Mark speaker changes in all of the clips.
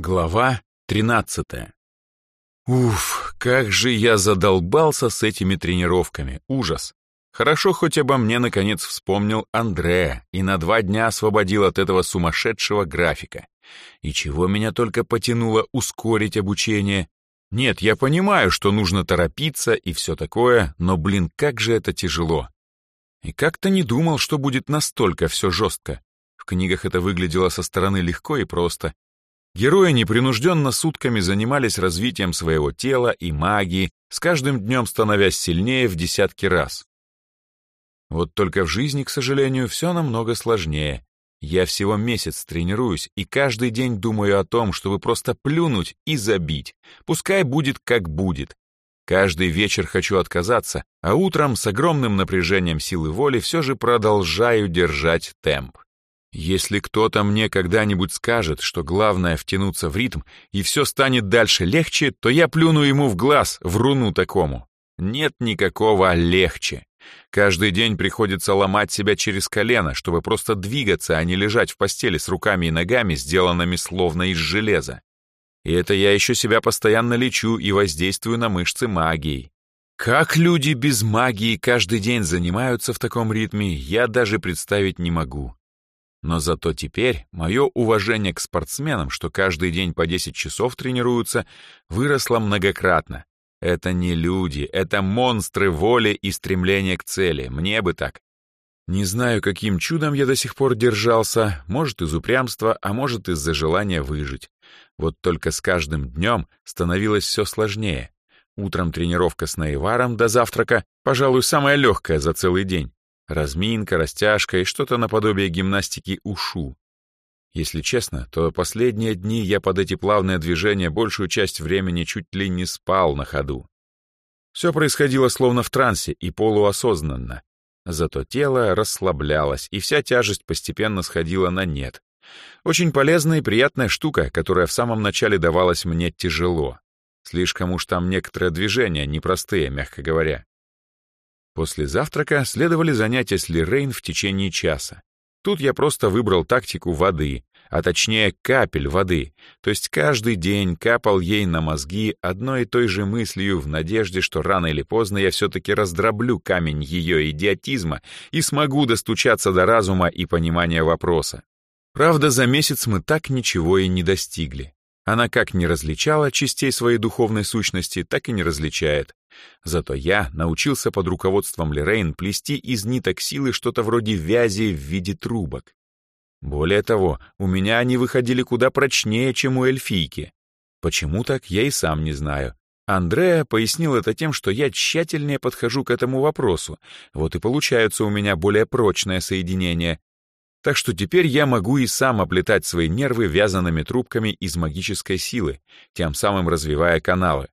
Speaker 1: Глава 13 Уф, как же я задолбался с этими тренировками, ужас. Хорошо, хоть обо мне наконец вспомнил Андре и на два дня освободил от этого сумасшедшего графика. И чего меня только потянуло ускорить обучение. Нет, я понимаю, что нужно торопиться и все такое, но, блин, как же это тяжело. И как-то не думал, что будет настолько все жестко. В книгах это выглядело со стороны легко и просто, Герои непринужденно сутками занимались развитием своего тела и магии, с каждым днем становясь сильнее в десятки раз. Вот только в жизни, к сожалению, все намного сложнее. Я всего месяц тренируюсь и каждый день думаю о том, чтобы просто плюнуть и забить. Пускай будет как будет. Каждый вечер хочу отказаться, а утром с огромным напряжением силы воли все же продолжаю держать темп. Если кто-то мне когда-нибудь скажет, что главное втянуться в ритм, и все станет дальше легче, то я плюну ему в глаз, вруну такому. Нет никакого легче. Каждый день приходится ломать себя через колено, чтобы просто двигаться, а не лежать в постели с руками и ногами, сделанными словно из железа. И это я еще себя постоянно лечу и воздействую на мышцы магией. Как люди без магии каждый день занимаются в таком ритме, я даже представить не могу. Но зато теперь мое уважение к спортсменам, что каждый день по 10 часов тренируются, выросло многократно. Это не люди, это монстры воли и стремления к цели, мне бы так. Не знаю, каким чудом я до сих пор держался, может из упрямства, а может из-за желания выжить. Вот только с каждым днем становилось все сложнее. Утром тренировка с Наиваром до завтрака, пожалуй, самая легкая за целый день. Разминка, растяжка и что-то наподобие гимнастики ушу. Если честно, то последние дни я под эти плавные движения большую часть времени чуть ли не спал на ходу. Все происходило словно в трансе и полуосознанно. Зато тело расслаблялось, и вся тяжесть постепенно сходила на нет. Очень полезная и приятная штука, которая в самом начале давалась мне тяжело. Слишком уж там некоторые движения непростые, мягко говоря. После завтрака следовали занятия с Лирейн в течение часа. Тут я просто выбрал тактику воды, а точнее капель воды, то есть каждый день капал ей на мозги одной и той же мыслью в надежде, что рано или поздно я все-таки раздроблю камень ее идиотизма и смогу достучаться до разума и понимания вопроса. Правда, за месяц мы так ничего и не достигли. Она как не различала частей своей духовной сущности, так и не различает. Зато я научился под руководством Лерейн плести из ниток силы что-то вроде вязи в виде трубок. Более того, у меня они выходили куда прочнее, чем у эльфийки. Почему так, я и сам не знаю. Андреа пояснил это тем, что я тщательнее подхожу к этому вопросу, вот и получаются у меня более прочное соединение. Так что теперь я могу и сам оплетать свои нервы вязаными трубками из магической силы, тем самым развивая каналы.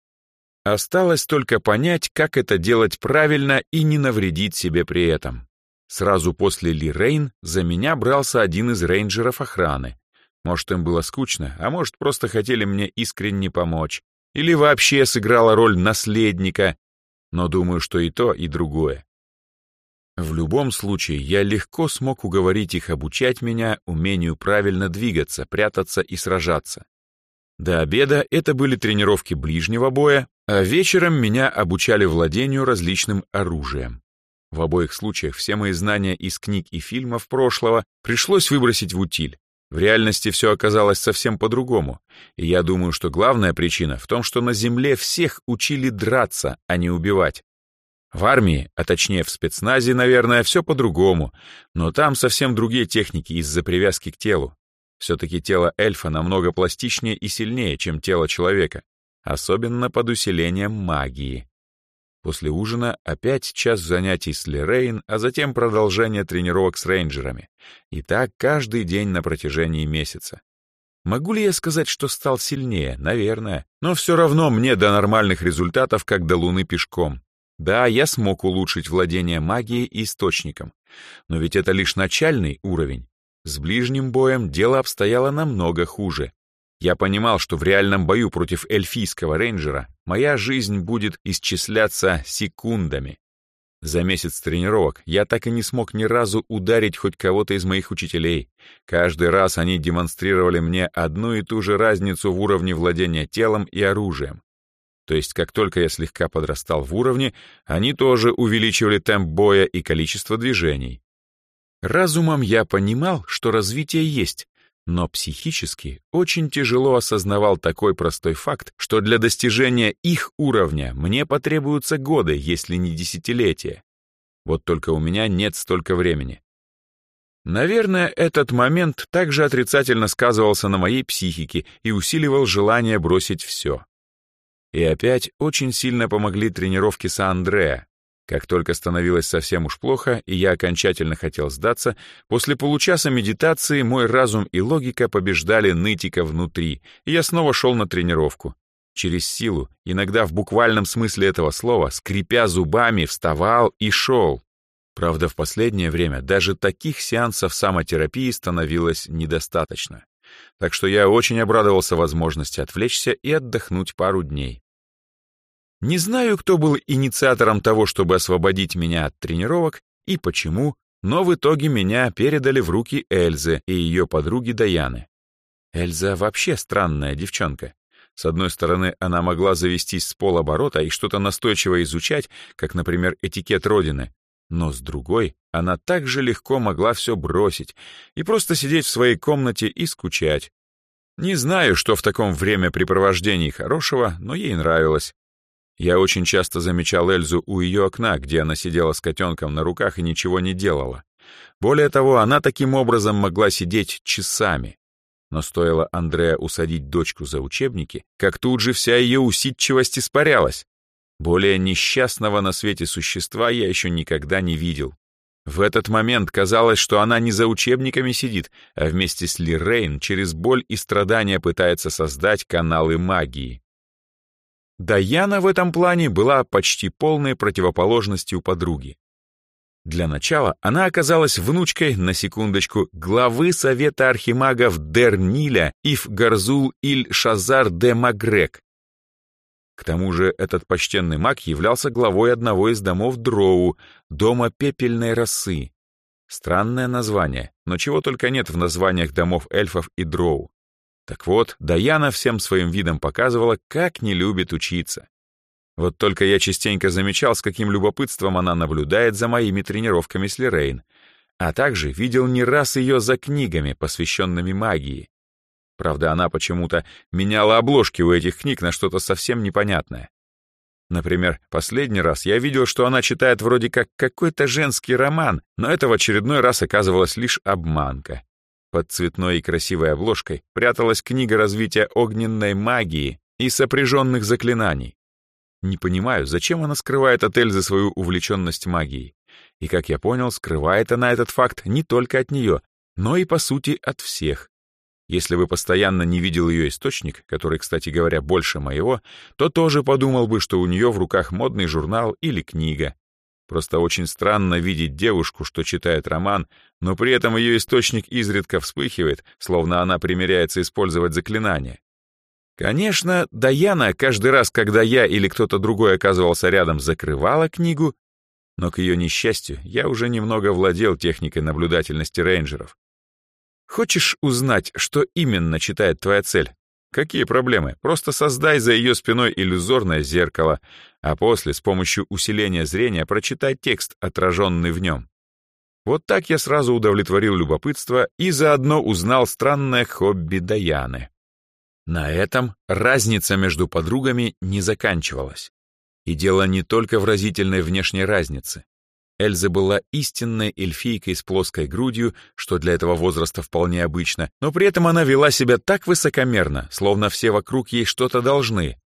Speaker 1: Осталось только понять, как это делать правильно и не навредить себе при этом. Сразу после Ли Рейн за меня брался один из рейнджеров охраны. Может, им было скучно, а может, просто хотели мне искренне помочь. Или вообще сыграла роль наследника. Но думаю, что и то, и другое. В любом случае, я легко смог уговорить их обучать меня умению правильно двигаться, прятаться и сражаться. До обеда это были тренировки ближнего боя, а вечером меня обучали владению различным оружием. В обоих случаях все мои знания из книг и фильмов прошлого пришлось выбросить в утиль. В реальности все оказалось совсем по-другому, и я думаю, что главная причина в том, что на Земле всех учили драться, а не убивать. В армии, а точнее в спецназе, наверное, все по-другому, но там совсем другие техники из-за привязки к телу. Все-таки тело эльфа намного пластичнее и сильнее, чем тело человека, особенно под усилением магии. После ужина опять час занятий с Лерейн, а затем продолжение тренировок с рейнджерами. И так каждый день на протяжении месяца. Могу ли я сказать, что стал сильнее? Наверное. Но все равно мне до нормальных результатов, как до Луны пешком. Да, я смог улучшить владение магией и источником. Но ведь это лишь начальный уровень. С ближним боем дело обстояло намного хуже. Я понимал, что в реальном бою против эльфийского рейнджера моя жизнь будет исчисляться секундами. За месяц тренировок я так и не смог ни разу ударить хоть кого-то из моих учителей. Каждый раз они демонстрировали мне одну и ту же разницу в уровне владения телом и оружием. То есть, как только я слегка подрастал в уровне, они тоже увеличивали темп боя и количество движений. Разумом я понимал, что развитие есть, но психически очень тяжело осознавал такой простой факт, что для достижения их уровня мне потребуются годы, если не десятилетия. Вот только у меня нет столько времени. Наверное, этот момент также отрицательно сказывался на моей психике и усиливал желание бросить все. И опять очень сильно помогли тренировки с Андреа, как только становилось совсем уж плохо, и я окончательно хотел сдаться, после получаса медитации мой разум и логика побеждали нытика внутри, и я снова шел на тренировку. Через силу, иногда в буквальном смысле этого слова, скрипя зубами, вставал и шел. Правда, в последнее время даже таких сеансов самотерапии становилось недостаточно. Так что я очень обрадовался возможности отвлечься и отдохнуть пару дней. Не знаю, кто был инициатором того, чтобы освободить меня от тренировок и почему, но в итоге меня передали в руки Эльзы и ее подруги Даяны. Эльза вообще странная девчонка. С одной стороны, она могла завестись с полоборота и что-то настойчиво изучать, как, например, этикет Родины, но с другой, она также легко могла все бросить и просто сидеть в своей комнате и скучать. Не знаю, что в таком времяпрепровождении хорошего, но ей нравилось. Я очень часто замечал Эльзу у ее окна, где она сидела с котенком на руках и ничего не делала. Более того, она таким образом могла сидеть часами. Но стоило Андреа усадить дочку за учебники, как тут же вся ее усидчивость испарялась. Более несчастного на свете существа я еще никогда не видел. В этот момент казалось, что она не за учебниками сидит, а вместе с Лирейн через боль и страдания пытается создать каналы магии. Даяна в этом плане была почти полной противоположностью подруги. Для начала она оказалась внучкой, на секундочку, главы Совета Архимагов Дерниля Ив Гарзул Иль Шазар де Магрек. К тому же этот почтенный маг являлся главой одного из домов Дроу, дома пепельной росы. Странное название, но чего только нет в названиях домов эльфов и Дроу. Так вот, Даяна всем своим видом показывала, как не любит учиться. Вот только я частенько замечал, с каким любопытством она наблюдает за моими тренировками с Лирейн, а также видел не раз ее за книгами, посвященными магии. Правда, она почему-то меняла обложки у этих книг на что-то совсем непонятное. Например, последний раз я видел, что она читает вроде как какой-то женский роман, но это в очередной раз оказывалась лишь обманка. Под цветной и красивой обложкой пряталась книга развития огненной магии и сопряженных заклинаний. Не понимаю, зачем она скрывает от Эльзы свою увлеченность магией. И, как я понял, скрывает она этот факт не только от нее, но и, по сути, от всех. Если бы постоянно не видел ее источник, который, кстати говоря, больше моего, то тоже подумал бы, что у нее в руках модный журнал или книга, Просто очень странно видеть девушку, что читает роман, но при этом ее источник изредка вспыхивает, словно она примеряется использовать заклинание. Конечно, Даяна каждый раз, когда я или кто-то другой оказывался рядом, закрывала книгу, но к ее несчастью я уже немного владел техникой наблюдательности рейнджеров. Хочешь узнать, что именно читает твоя цель? Какие проблемы? Просто создай за ее спиной иллюзорное зеркало, а после с помощью усиления зрения прочитай текст, отраженный в нем. Вот так я сразу удовлетворил любопытство и заодно узнал странное хобби Даяны. На этом разница между подругами не заканчивалась. И дело не только в разительной внешней разнице. Эльза была истинной эльфийкой с плоской грудью, что для этого возраста вполне обычно, но при этом она вела себя так высокомерно, словно все вокруг ей что-то должны.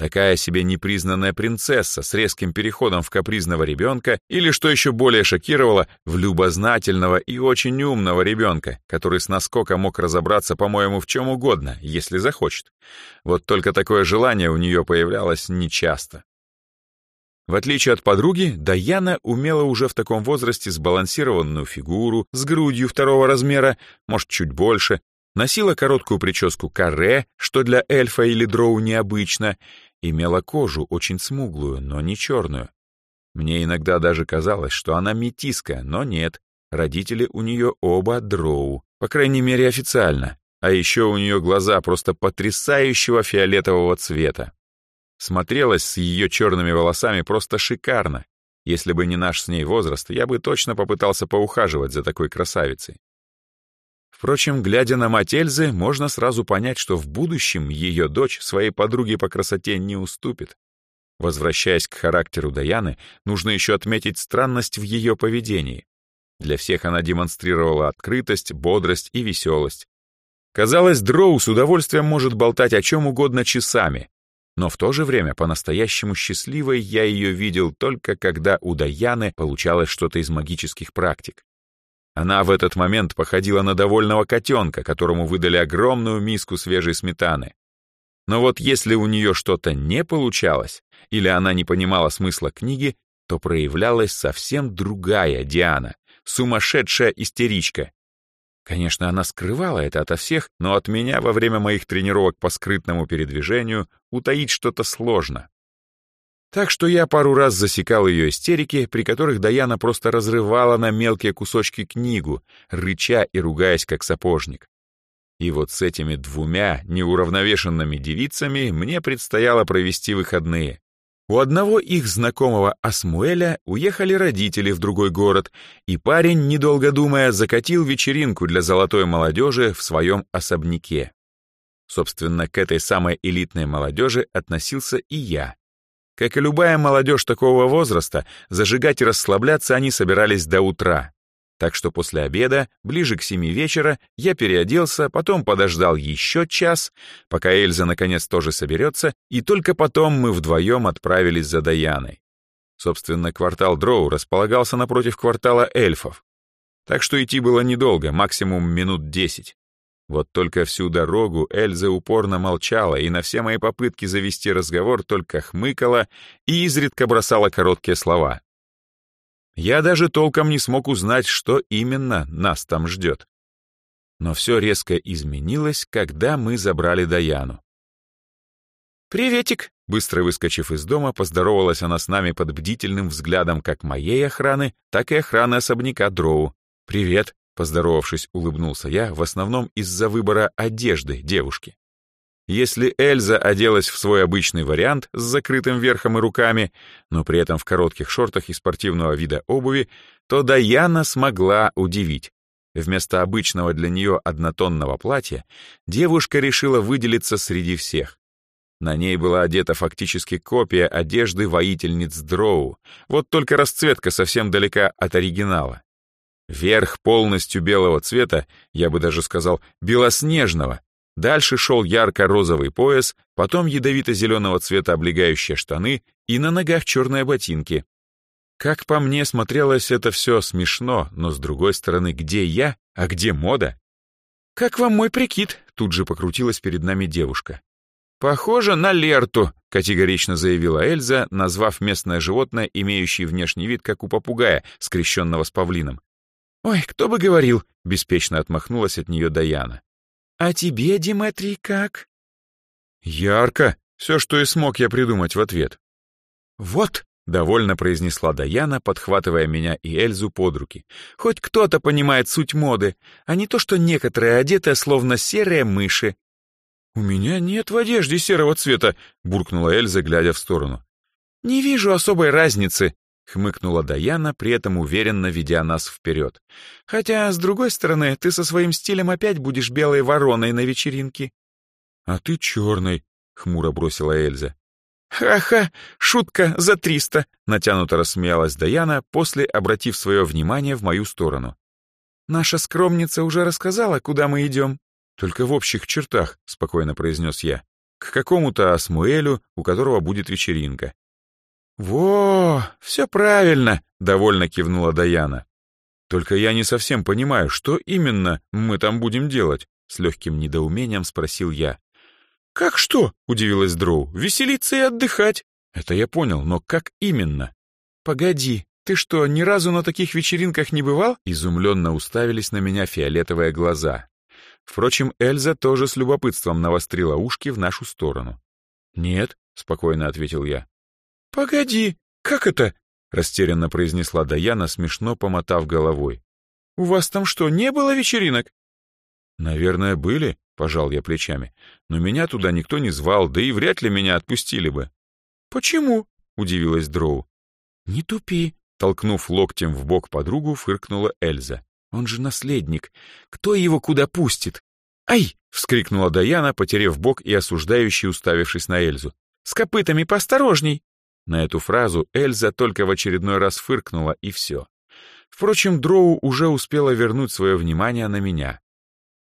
Speaker 1: Такая себе непризнанная принцесса с резким переходом в капризного ребенка или, что еще более шокировало, в любознательного и очень умного ребенка, который с наскока мог разобраться, по-моему, в чем угодно, если захочет. Вот только такое желание у нее появлялось нечасто. В отличие от подруги, Даяна умела уже в таком возрасте сбалансированную фигуру, с грудью второго размера, может, чуть больше, носила короткую прическу каре, что для эльфа или дроу необычно, имела кожу очень смуглую, но не черную. Мне иногда даже казалось, что она метиска, но нет. Родители у нее оба дроу, по крайней мере официально. А еще у нее глаза просто потрясающего фиолетового цвета. Смотрелась с ее черными волосами просто шикарно. Если бы не наш с ней возраст, я бы точно попытался поухаживать за такой красавицей. Впрочем, глядя на мать Эльзы, можно сразу понять, что в будущем ее дочь своей подруге по красоте не уступит. Возвращаясь к характеру Даяны, нужно еще отметить странность в ее поведении. Для всех она демонстрировала открытость, бодрость и веселость. Казалось, Дроу с удовольствием может болтать о чем угодно часами, но в то же время по-настоящему счастливой я ее видел только когда у Даяны получалось что-то из магических практик. Она в этот момент походила на довольного котенка, которому выдали огромную миску свежей сметаны. Но вот если у нее что-то не получалось, или она не понимала смысла книги, то проявлялась совсем другая Диана, сумасшедшая истеричка. Конечно, она скрывала это ото всех, но от меня во время моих тренировок по скрытному передвижению утаить что-то сложно. Так что я пару раз засекал ее истерики, при которых Даяна просто разрывала на мелкие кусочки книгу, рыча и ругаясь как сапожник. И вот с этими двумя неуравновешенными девицами мне предстояло провести выходные. У одного их знакомого Асмуэля уехали родители в другой город, и парень, недолго думая, закатил вечеринку для золотой молодежи в своем особняке. Собственно, к этой самой элитной молодежи относился и я. Как и любая молодежь такого возраста, зажигать и расслабляться они собирались до утра. Так что после обеда, ближе к семи вечера, я переоделся, потом подождал еще час, пока Эльза наконец тоже соберется, и только потом мы вдвоем отправились за Даяной. Собственно, квартал Дроу располагался напротив квартала эльфов. Так что идти было недолго, максимум минут десять. Вот только всю дорогу Эльза упорно молчала и на все мои попытки завести разговор только хмыкала и изредка бросала короткие слова. Я даже толком не смог узнать, что именно нас там ждет. Но все резко изменилось, когда мы забрали Даяну. «Приветик!» Быстро выскочив из дома, поздоровалась она с нами под бдительным взглядом как моей охраны, так и охраны особняка Дроу. «Привет!» Поздоровавшись, улыбнулся я, в основном из-за выбора одежды девушки. Если Эльза оделась в свой обычный вариант с закрытым верхом и руками, но при этом в коротких шортах и спортивного вида обуви, то Даяна смогла удивить. Вместо обычного для нее однотонного платья девушка решила выделиться среди всех. На ней была одета фактически копия одежды воительниц Дроу, вот только расцветка совсем далека от оригинала. Верх полностью белого цвета, я бы даже сказал, белоснежного. Дальше шел ярко-розовый пояс, потом ядовито-зеленого цвета облегающие штаны и на ногах черные ботинки. Как по мне смотрелось это все смешно, но с другой стороны, где я, а где мода? «Как вам мой прикид?» — тут же покрутилась перед нами девушка. «Похоже на Лерту», — категорично заявила Эльза, назвав местное животное, имеющее внешний вид, как у попугая, скрещенного с павлином. «Ой, кто бы говорил!» — беспечно отмахнулась от нее Даяна. «А тебе, Диметрий, как?» «Ярко!» — все, что и смог я придумать в ответ. «Вот!» — довольно произнесла Даяна, подхватывая меня и Эльзу под руки. «Хоть кто-то понимает суть моды, а не то, что некоторые одеты, словно серые мыши». «У меня нет в одежде серого цвета», — буркнула Эльза, глядя в сторону. «Не вижу особой разницы», хмыкнула Даяна, при этом уверенно ведя нас вперед. «Хотя, с другой стороны, ты со своим стилем опять будешь белой вороной на вечеринке». «А ты черной», — хмуро бросила Эльза. «Ха-ха, шутка за триста», — натянуто рассмеялась Даяна, после обратив свое внимание в мою сторону. «Наша скромница уже рассказала, куда мы идем?» «Только в общих чертах», — спокойно произнес я. «К какому-то Асмуэлю, у которого будет вечеринка. «Во, все правильно», — довольно кивнула Даяна. «Только я не совсем понимаю, что именно мы там будем делать?» С легким недоумением спросил я. «Как что?» — удивилась Дроу. «Веселиться и отдыхать». «Это я понял, но как именно?» «Погоди, ты что, ни разу на таких вечеринках не бывал?» Изумленно уставились на меня фиолетовые глаза. Впрочем, Эльза тоже с любопытством навострила ушки в нашу сторону. «Нет», — спокойно ответил я. «Погоди, как это?» — растерянно произнесла Даяна, смешно помотав головой.
Speaker 2: «У вас там что, не было вечеринок?»
Speaker 1: «Наверное, были», — пожал я плечами. «Но меня туда никто не звал, да и вряд ли меня отпустили бы».
Speaker 2: «Почему?»
Speaker 1: — удивилась Дроу.
Speaker 2: «Не тупи», —
Speaker 1: толкнув локтем в бок подругу, фыркнула Эльза. «Он же наследник. Кто его куда пустит?»
Speaker 2: «Ай!»
Speaker 1: — вскрикнула Даяна, потерев бок и осуждающий, уставившись на Эльзу.
Speaker 2: «С копытами поосторожней!»
Speaker 1: На эту фразу Эльза только в очередной раз фыркнула, и все. Впрочем, Дроу уже успела вернуть свое внимание на меня.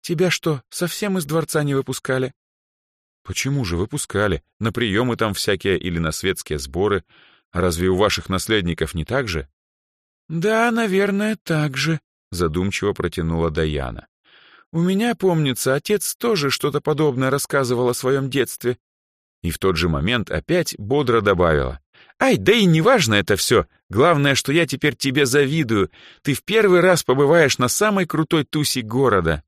Speaker 2: «Тебя что, совсем из дворца не выпускали?»
Speaker 1: «Почему же выпускали? На приемы там всякие или на светские сборы. Разве у ваших наследников не так же?»
Speaker 2: «Да, наверное, так же», — задумчиво протянула Даяна. «У меня, помнится, отец тоже что-то подобное рассказывал о своем детстве».
Speaker 1: И в тот же момент опять бодро добавила.
Speaker 2: «Ай, да и неважно это все. Главное, что я теперь тебе завидую. Ты в первый раз побываешь на самой крутой тусе города».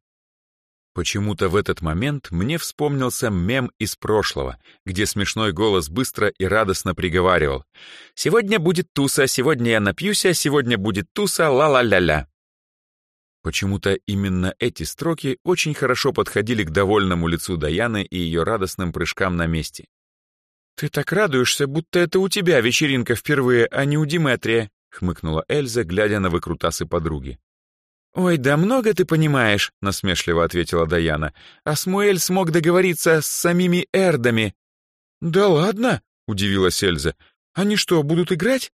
Speaker 1: Почему-то в этот момент мне вспомнился мем из прошлого, где смешной голос быстро и радостно приговаривал. «Сегодня будет туса, сегодня я напьюся, сегодня будет туса, ла-ла-ля-ля». Почему-то именно эти строки очень хорошо подходили к довольному лицу Даяны и ее радостным прыжкам на месте.
Speaker 2: «Ты так радуешься, будто это у тебя вечеринка впервые, а не у Диметрия», — хмыкнула Эльза, глядя на выкрутасы подруги. «Ой, да много ты понимаешь», — насмешливо ответила Даяна. «А Смуэль смог договориться с самими эрдами». «Да ладно», — удивилась Эльза. «Они что, будут играть?»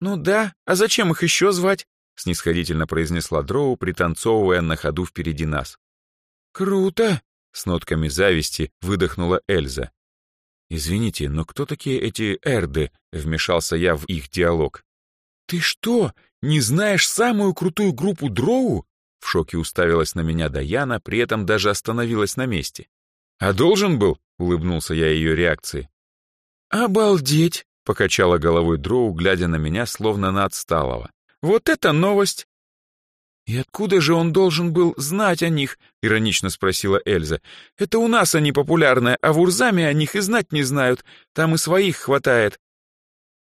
Speaker 2: «Ну да, а зачем их еще звать?» — снисходительно произнесла Дроу, пританцовывая на ходу впереди нас.
Speaker 1: «Круто!» — с нотками зависти выдохнула Эльза. «Извините, но кто такие эти эрды?» — вмешался я в их диалог.
Speaker 2: «Ты что, не знаешь самую крутую группу дроу?»
Speaker 1: В шоке уставилась на меня Даяна, при этом даже остановилась на месте. «А должен был?» — улыбнулся я ее реакции.
Speaker 2: «Обалдеть!»
Speaker 1: — покачала головой дроу, глядя на меня, словно на отсталого.
Speaker 2: «Вот это новость!» «И откуда же он должен был знать о них?» — иронично спросила Эльза. «Это у нас они популярные, а в Урзаме о них и знать не знают. Там и своих хватает.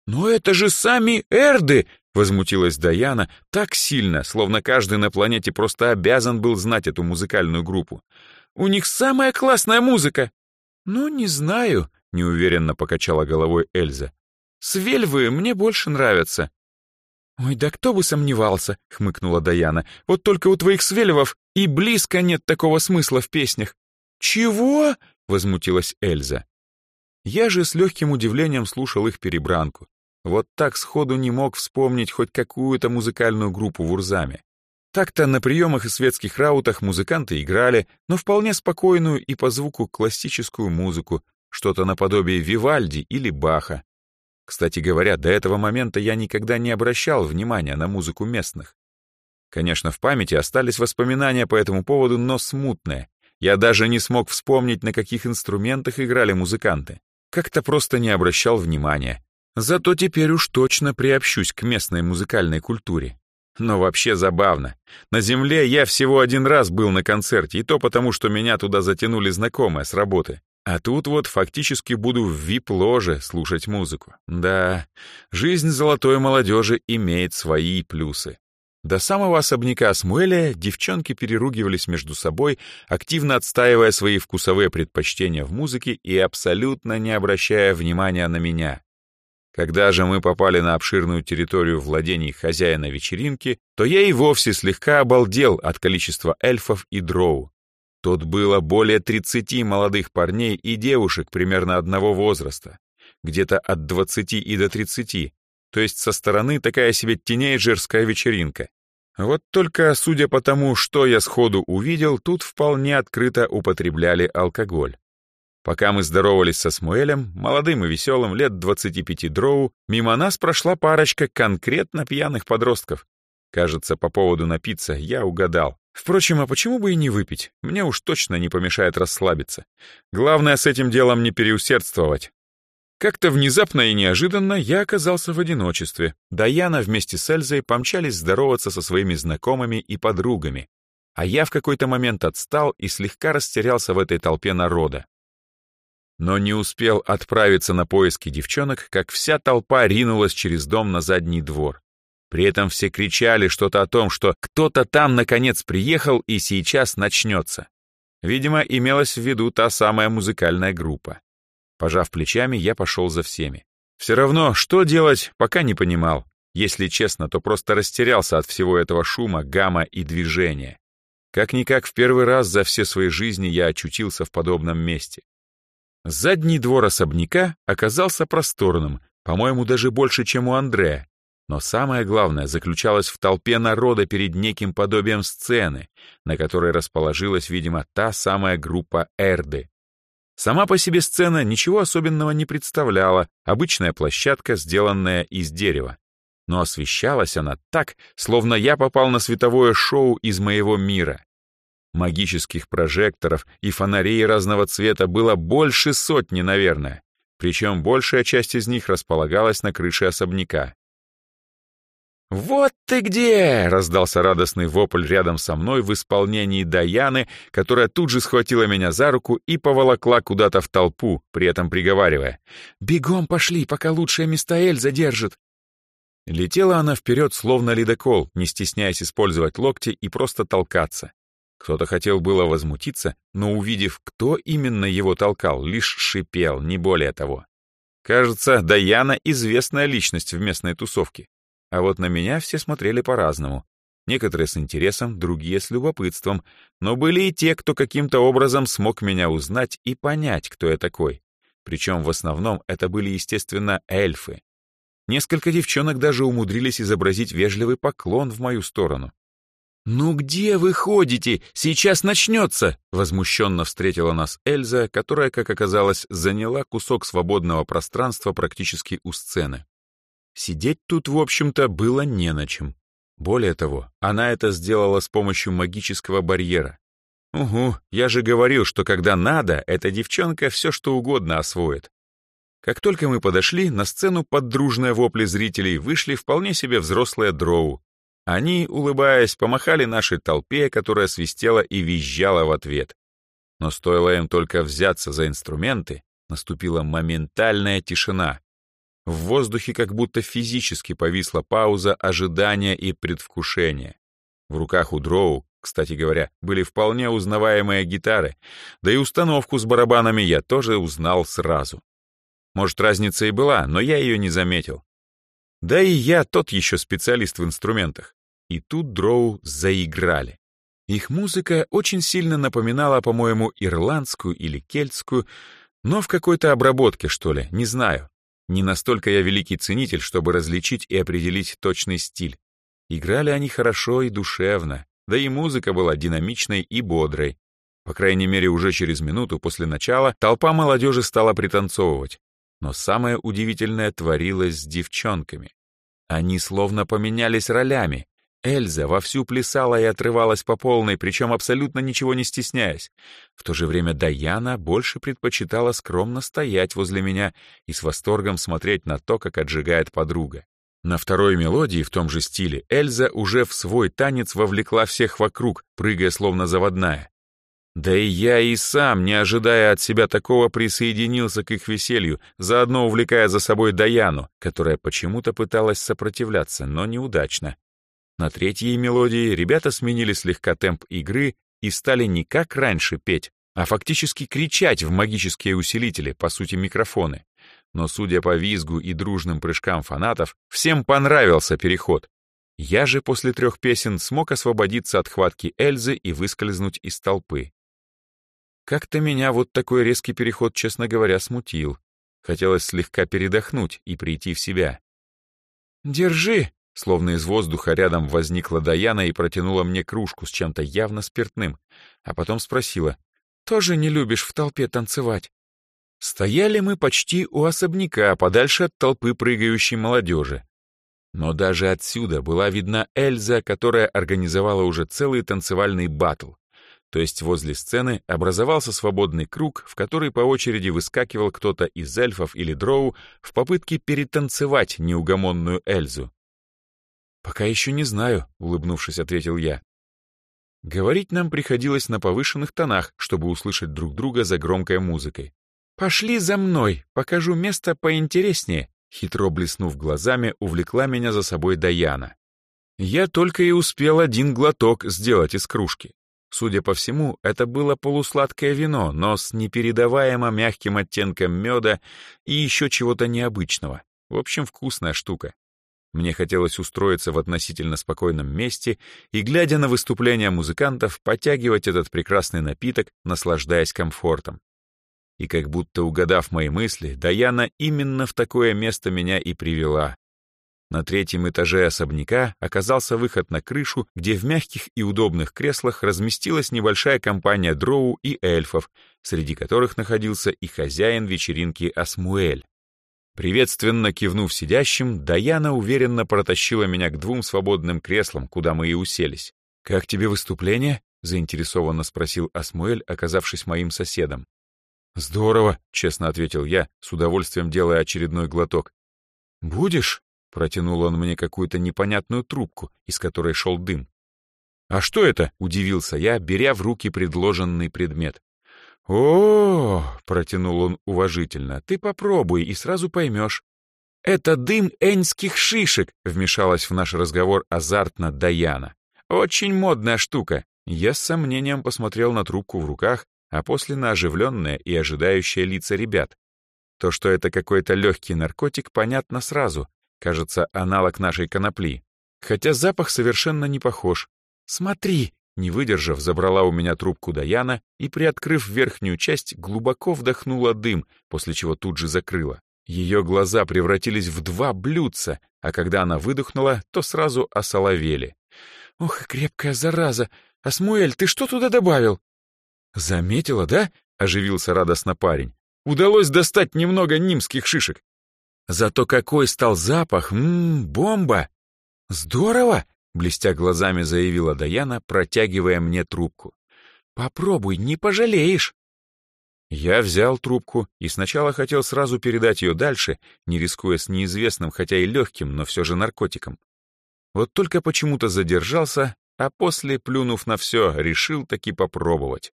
Speaker 2: «Но это же сами Эрды!» — возмутилась Даяна так сильно, словно каждый на планете просто обязан был знать эту музыкальную группу. «У них самая классная музыка!» «Ну, не знаю», — неуверенно покачала головой Эльза. «Свельвы мне больше нравятся». «Ой, да кто бы сомневался», — хмыкнула Даяна. «Вот только у твоих свельвов и близко нет такого смысла в песнях». «Чего?» — возмутилась Эльза. Я же с легким удивлением слушал их перебранку. Вот так сходу не мог вспомнить хоть какую-то музыкальную группу в Урзаме. Так-то на приемах и светских раутах музыканты играли, но вполне спокойную и по звуку классическую музыку, что-то наподобие Вивальди или Баха. Кстати говоря, до этого момента я никогда не обращал внимания на музыку местных. Конечно, в памяти остались воспоминания по этому поводу, но смутные. Я даже не смог вспомнить, на каких инструментах играли музыканты. Как-то просто не обращал внимания. Зато теперь уж точно приобщусь к местной музыкальной культуре. Но вообще забавно. На Земле я всего один раз был на концерте, и то потому, что меня туда затянули знакомые с работы. А тут вот фактически буду в вип-ложе слушать музыку. Да, жизнь золотой молодежи имеет свои плюсы. До самого особняка Смуэля девчонки переругивались между собой, активно отстаивая свои вкусовые предпочтения в музыке и абсолютно не обращая внимания на меня. Когда же мы попали на обширную территорию владений хозяина вечеринки, то я и вовсе слегка обалдел от количества эльфов и дроу. Тут было более 30 молодых парней и девушек примерно одного возраста, где-то от 20 и до 30, то есть со стороны такая себе тинейджерская вечеринка. Вот только, судя по тому, что я сходу увидел, тут вполне открыто употребляли алкоголь. Пока мы здоровались со Смуэлем, молодым и веселым, лет 25 дроу, мимо нас прошла парочка конкретно пьяных подростков. Кажется, по поводу напиться я угадал. Впрочем, а почему бы и не выпить? Мне уж точно не помешает расслабиться. Главное с этим делом не переусердствовать. Как-то внезапно и неожиданно я оказался в одиночестве. Даяна вместе с Эльзой помчались здороваться со своими знакомыми и подругами. А я в какой-то момент отстал и слегка растерялся в этой толпе народа.
Speaker 1: Но не успел отправиться на поиски девчонок, как вся толпа ринулась через дом на задний двор. При этом все кричали что-то о том, что кто-то там наконец приехал и сейчас начнется. Видимо, имелась в виду та самая музыкальная группа. Пожав плечами, я пошел за всеми. Все равно, что делать, пока не понимал. Если честно, то просто растерялся от всего этого шума, гамма и движения. Как-никак в первый раз за все свои жизни я очутился в подобном месте. Задний двор особняка оказался просторным, по-моему, даже больше, чем у Андрея. Но самое главное заключалось в толпе народа перед неким подобием сцены, на которой расположилась, видимо, та самая группа Эрды. Сама по себе сцена ничего особенного не представляла, обычная площадка, сделанная из дерева но освещалась она так, словно я попал на световое шоу из моего мира. Магических прожекторов и фонарей разного цвета было больше сотни, наверное, причем большая часть из них располагалась на крыше особняка. «Вот ты где!» — раздался радостный вопль рядом со мной в исполнении Даяны, которая тут же схватила меня за руку и поволокла куда-то в толпу, при этом приговаривая. «Бегом пошли, пока лучшее место Эль задержит!» Летела она вперед, словно ледокол, не стесняясь использовать локти и просто толкаться. Кто-то хотел было возмутиться, но, увидев, кто именно его толкал, лишь шипел, не более того. Кажется, Даяна — известная личность в местной тусовке. А вот на меня все смотрели по-разному. Некоторые с интересом, другие с любопытством, но были и те, кто каким-то образом смог меня узнать и понять, кто я такой. Причем в основном это были, естественно, эльфы. Несколько девчонок даже умудрились изобразить вежливый поклон в мою сторону. «Ну где вы ходите? Сейчас начнется!» Возмущенно встретила нас Эльза, которая, как оказалось, заняла кусок свободного пространства практически у сцены. Сидеть тут, в общем-то, было не на чем. Более того, она это сделала с помощью магического барьера. Угу, я же говорил, что когда надо, эта девчонка все что угодно освоит. Как только мы подошли, на сцену под дружные вопли зрителей вышли вполне себе взрослые дроу. Они, улыбаясь, помахали нашей толпе, которая свистела и визжала в ответ. Но стоило им только взяться за инструменты, наступила моментальная тишина. В воздухе как будто физически повисла пауза ожидания и предвкушения. В руках у дроу, кстати говоря, были вполне узнаваемые гитары, да и установку с барабанами я тоже узнал сразу. Может, разница и была, но я ее не заметил. Да и я тот еще специалист в инструментах. И тут дроу заиграли. Их музыка очень сильно напоминала, по-моему, ирландскую или кельтскую, но в какой-то обработке, что ли, не знаю. Не настолько я великий ценитель, чтобы различить и определить точный стиль. Играли они хорошо и душевно, да и музыка была динамичной и бодрой. По крайней мере, уже через минуту после начала толпа молодежи стала пританцовывать. Но самое удивительное творилось с девчонками. Они словно поменялись ролями. Эльза вовсю плясала и отрывалась по полной, причем абсолютно ничего не стесняясь. В то же время Даяна больше предпочитала скромно стоять возле меня и с восторгом смотреть на то, как отжигает подруга. На второй мелодии в том же стиле Эльза уже в свой танец вовлекла всех вокруг, прыгая словно заводная. Да и я и сам, не ожидая от себя такого, присоединился к их веселью, заодно увлекая за собой Даяну, которая почему-то пыталась сопротивляться, но неудачно. На третьей мелодии ребята сменили слегка темп игры и стали не как раньше петь, а фактически кричать в магические усилители, по сути микрофоны. Но, судя по визгу и дружным прыжкам фанатов, всем понравился переход. Я же после трех песен смог освободиться от хватки Эльзы и выскользнуть из толпы. Как-то меня вот такой резкий переход, честно говоря, смутил. Хотелось слегка передохнуть и прийти в себя. «Держи!» Словно из воздуха рядом возникла Даяна и протянула мне кружку с чем-то явно спиртным, а потом спросила, «Тоже не любишь в толпе танцевать?» Стояли мы почти у особняка, подальше от толпы прыгающей молодежи. Но даже отсюда была видна Эльза, которая организовала уже целый танцевальный батл то есть возле сцены образовался свободный круг, в который по очереди выскакивал кто-то из эльфов или дроу в попытке перетанцевать неугомонную Эльзу. «Пока еще не знаю», — улыбнувшись, ответил я. Говорить нам приходилось на повышенных тонах, чтобы услышать друг друга за громкой музыкой.
Speaker 2: «Пошли за мной, покажу место поинтереснее», хитро блеснув глазами, увлекла меня за собой Даяна. Я только и успел один глоток сделать из кружки. Судя по всему, это было полусладкое вино, но с непередаваемо мягким оттенком меда и еще чего-то необычного. В общем, вкусная штука. Мне хотелось устроиться в относительно спокойном месте и, глядя на выступления музыкантов, потягивать этот прекрасный напиток, наслаждаясь комфортом. И как будто угадав мои мысли, Даяна именно в такое место меня и привела. На третьем этаже особняка оказался выход на крышу, где в мягких и удобных креслах разместилась небольшая компания дроу и эльфов, среди которых находился и хозяин вечеринки Асмуэль. Приветственно кивнув сидящим, Даяна уверенно протащила меня к двум свободным креслам, куда мы и уселись. «Как тебе выступление?» — заинтересованно спросил Асмуэль, оказавшись моим соседом. «Здорово», — честно ответил я, с удовольствием делая очередной глоток. «Будешь?» — протянул он мне какую-то непонятную трубку, из которой шел дым. «А что это?» — удивился я, беря в руки предложенный предмет. «О, протянул он уважительно, — ты попробуй и сразу поймешь. «Это дым эньских шишек», — вмешалась в наш разговор азартно Даяна. «Очень модная штука». Я с сомнением посмотрел на трубку в руках, а после на оживленное и ожидающее лица ребят. То, что это какой-то легкий наркотик, понятно сразу. Кажется, аналог нашей конопли. Хотя запах совершенно не похож. «Смотри!» Не выдержав, забрала у меня трубку Даяна и, приоткрыв верхнюю часть, глубоко вдохнула дым, после чего тут же закрыла. Ее глаза превратились в два блюдца, а когда она выдохнула, то сразу осоловели. «Ох, крепкая зараза! Асмуэль, ты что туда добавил?» «Заметила, да?» — оживился радостно парень. «Удалось достать немного нимских шишек. Зато какой стал запах! Ммм, бомба!» «Здорово!» Блестя глазами заявила Даяна, протягивая мне трубку. «Попробуй, не пожалеешь!» Я взял трубку и сначала хотел сразу передать ее дальше, не рискуя с неизвестным, хотя и легким, но все же наркотиком. Вот только почему-то задержался, а после, плюнув на все, решил таки попробовать.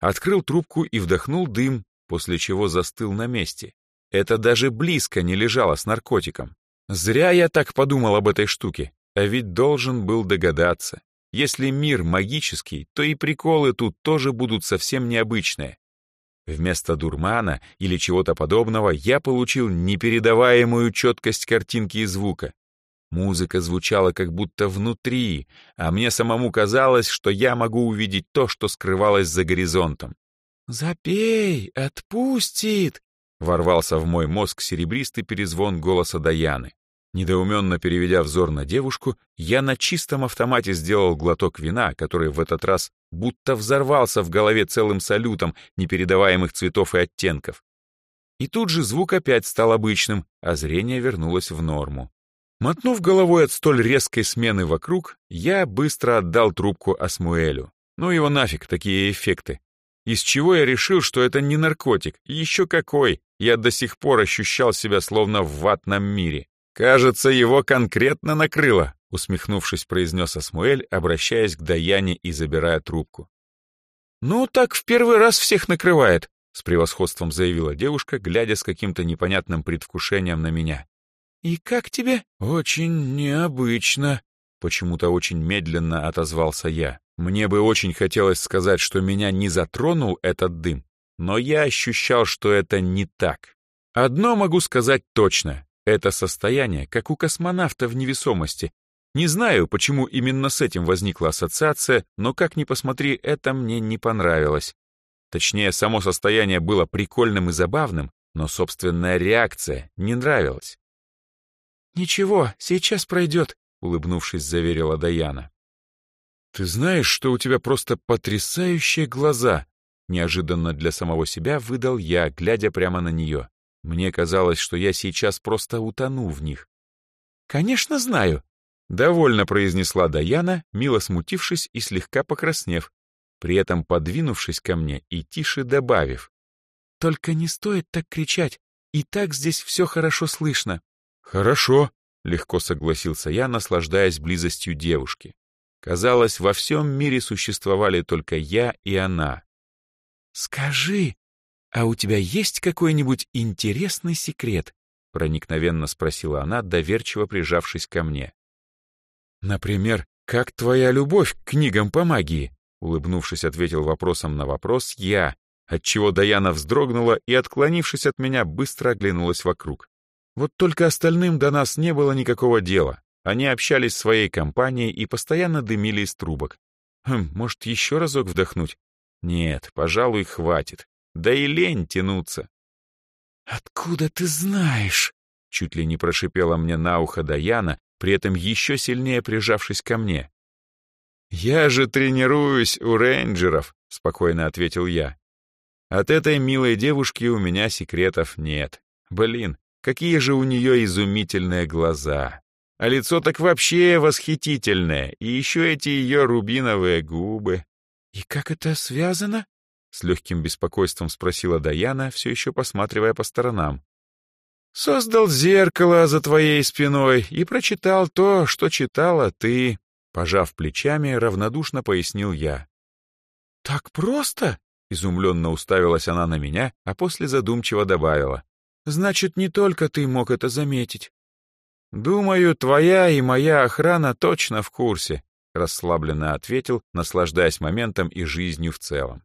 Speaker 2: Открыл трубку и вдохнул дым, после чего застыл на месте. Это даже близко не лежало с наркотиком. Зря я так подумал об этой штуке. А ведь должен был догадаться. Если мир магический, то и приколы тут тоже будут совсем необычные. Вместо дурмана или чего-то подобного я получил непередаваемую четкость картинки и звука. Музыка звучала как будто внутри, а мне самому казалось, что я могу увидеть то, что скрывалось за горизонтом. «Запей, отпустит!» — ворвался в мой мозг серебристый перезвон голоса Даяны. Недоуменно переведя взор на девушку, я на чистом автомате сделал глоток вина, который в этот раз будто взорвался в голове целым салютом непередаваемых цветов и оттенков. И тут же звук опять стал обычным, а зрение вернулось в норму. Мотнув головой от столь резкой смены вокруг, я быстро отдал трубку Асмуэлю. Ну его нафиг, такие эффекты. Из чего я решил, что это не наркотик, еще какой. Я до сих пор ощущал себя словно в ватном мире. «Кажется, его конкретно накрыло», — усмехнувшись, произнес Асмуэль, обращаясь к Даяне и забирая трубку. «Ну, так в первый раз всех накрывает», — с превосходством заявила девушка, глядя с каким-то непонятным предвкушением на меня. «И как тебе?» «Очень необычно», — почему-то очень медленно отозвался я. Мне бы очень хотелось сказать, что меня не затронул этот дым, но я ощущал, что это не так. Одно могу сказать точно. Это состояние, как у космонавта в невесомости. Не знаю, почему именно с этим возникла ассоциация, но как ни посмотри, это мне не понравилось. Точнее, само состояние было прикольным и забавным, но собственная реакция не нравилась. «Ничего, сейчас пройдет», — улыбнувшись, заверила Даяна. «Ты знаешь, что у тебя просто потрясающие глаза», — неожиданно для самого себя выдал я, глядя прямо на нее. Мне казалось, что я сейчас просто утону в них. «Конечно знаю», — довольно произнесла Даяна, мило смутившись и слегка покраснев, при этом подвинувшись ко мне и тише добавив. «Только не стоит так кричать, и так здесь все хорошо слышно». «Хорошо», — легко согласился я, наслаждаясь близостью девушки. Казалось, во всем мире существовали только я и она. «Скажи», «А у тебя есть какой-нибудь интересный секрет?» — проникновенно спросила она, доверчиво прижавшись ко мне. «Например, как твоя любовь к книгам по магии?» Улыбнувшись, ответил вопросом на вопрос я, отчего Даяна вздрогнула и, отклонившись от меня, быстро оглянулась вокруг. Вот только остальным до нас не было никакого дела. Они общались в своей компанией и постоянно дымили из трубок. Хм, может, еще разок вдохнуть? Нет, пожалуй, хватит. Да и лень тянуться. «Откуда ты знаешь?» Чуть ли не прошипела мне на ухо Даяна, при этом еще сильнее прижавшись ко мне. «Я же тренируюсь у рейнджеров», — спокойно ответил я. «От этой милой девушки у меня секретов нет. Блин, какие же у нее изумительные глаза. А лицо так вообще восхитительное, и еще эти ее рубиновые губы». «И как это связано?» С легким беспокойством спросила Даяна, все еще посматривая по сторонам. «Создал зеркало за твоей спиной и прочитал то, что читала ты», пожав плечами, равнодушно пояснил я. «Так просто?» — изумленно уставилась она на меня, а после задумчиво добавила. «Значит, не только ты мог это заметить». «Думаю, твоя и моя охрана точно в курсе», — расслабленно ответил, наслаждаясь моментом и жизнью в целом.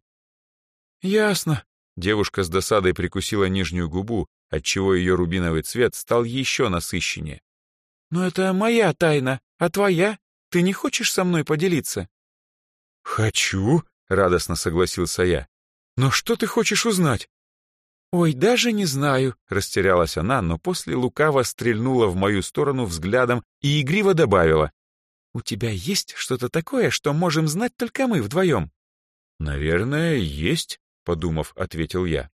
Speaker 2: «Ясно». Девушка с досадой прикусила нижнюю губу, отчего ее рубиновый цвет стал еще насыщеннее. «Но это моя тайна, а твоя? Ты не хочешь со мной поделиться?» «Хочу», — радостно согласился я. «Но что ты хочешь узнать?» «Ой, даже не знаю», — растерялась она, но после лукаво стрельнула в мою сторону взглядом и игриво добавила. «У тебя есть что-то такое, что можем знать только мы вдвоем?» «Наверное, есть», подумав, ответил я.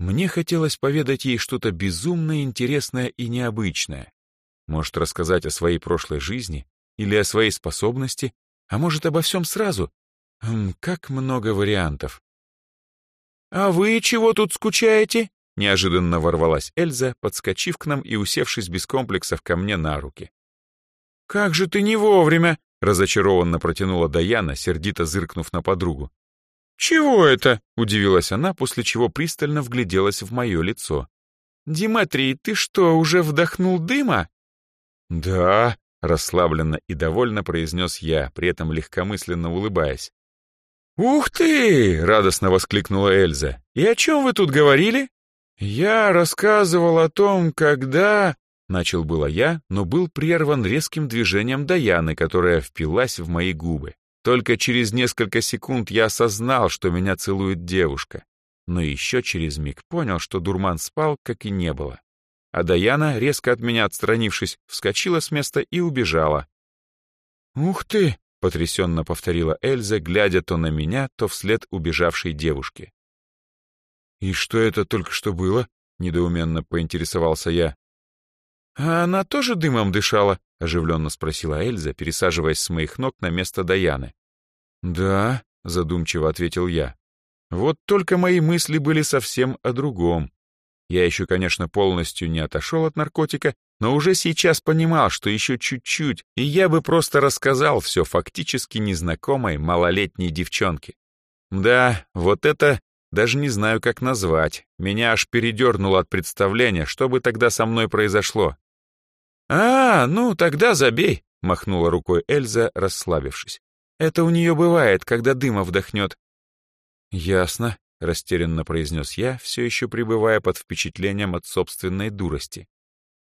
Speaker 2: Мне хотелось поведать ей что-то безумно интересное и необычное. Может, рассказать о своей прошлой жизни или о своей способности, а может, обо всем сразу. Как много вариантов. «А вы чего тут скучаете?» Неожиданно ворвалась Эльза, подскочив к нам и усевшись без комплексов ко мне на руки. «Как же ты не вовремя!» — разочарованно протянула Даяна, сердито зыркнув на подругу. «Чего это?» — удивилась она, после чего пристально вгляделась в мое лицо. «Димитрий, ты что, уже вдохнул дыма?» «Да», — расслабленно и довольно произнес я, при этом легкомысленно улыбаясь. «Ух ты!» — радостно воскликнула Эльза. «И о чем вы тут говорили?» «Я рассказывал о том, когда...» Начал было я, но был прерван резким движением Даяны, которая впилась в мои губы. Только через несколько секунд я осознал, что меня целует девушка, но еще через миг понял, что дурман спал, как и не было. А Даяна, резко от меня отстранившись, вскочила с места и убежала. «Ух ты!» — потрясенно повторила Эльза, глядя то на меня, то вслед убежавшей девушке. «И что это только что было?» — недоуменно поинтересовался я. «А она тоже дымом дышала?» — оживленно спросила Эльза, пересаживаясь с моих ног на место Даяны. «Да», — задумчиво ответил я. «Вот только мои мысли были совсем о другом. Я еще, конечно, полностью не отошел от наркотика, но уже сейчас понимал, что еще чуть-чуть, и я бы просто рассказал все фактически незнакомой малолетней девчонке. Да, вот это даже не знаю, как назвать. Меня аж передернуло от представления, что бы тогда со мной произошло. «А, ну тогда забей», — махнула рукой Эльза, расслабившись. Это у нее бывает, когда дыма вдохнет». «Ясно», — растерянно произнес я, все еще пребывая под впечатлением от собственной дурости.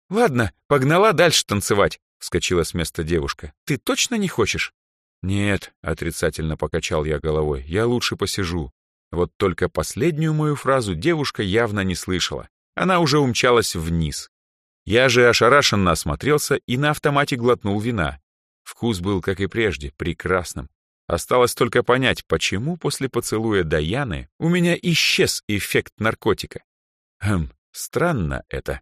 Speaker 2: «Ладно, погнала дальше танцевать», — вскочила с места девушка. «Ты точно не хочешь?» «Нет», — отрицательно покачал я головой, — «я лучше посижу». Вот только последнюю мою фразу девушка явно не слышала. Она уже умчалась вниз. Я же ошарашенно осмотрелся и на автомате глотнул вина. Вкус был, как и прежде, прекрасным. Осталось только понять, почему после поцелуя Даяны у меня исчез эффект наркотика. Хм, странно это.